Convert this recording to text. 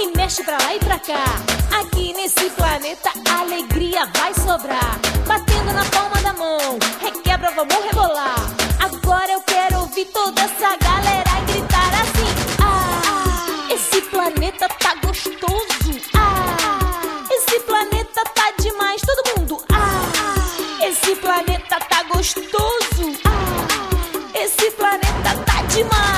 e mexe pra lá e pra cá. Aqui nesse planeta alegria vai sobrar. Batendo na palma da mão, requebra, vamos rebolar. Agora eu quero ouvir toda essa galera gritar assim: Ah, esse planeta tá gostoso. Ah, esse planeta tá demais, todo mundo. Ah, esse planeta tá gostoso. Ah, esse planeta tá demais.